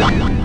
Bye.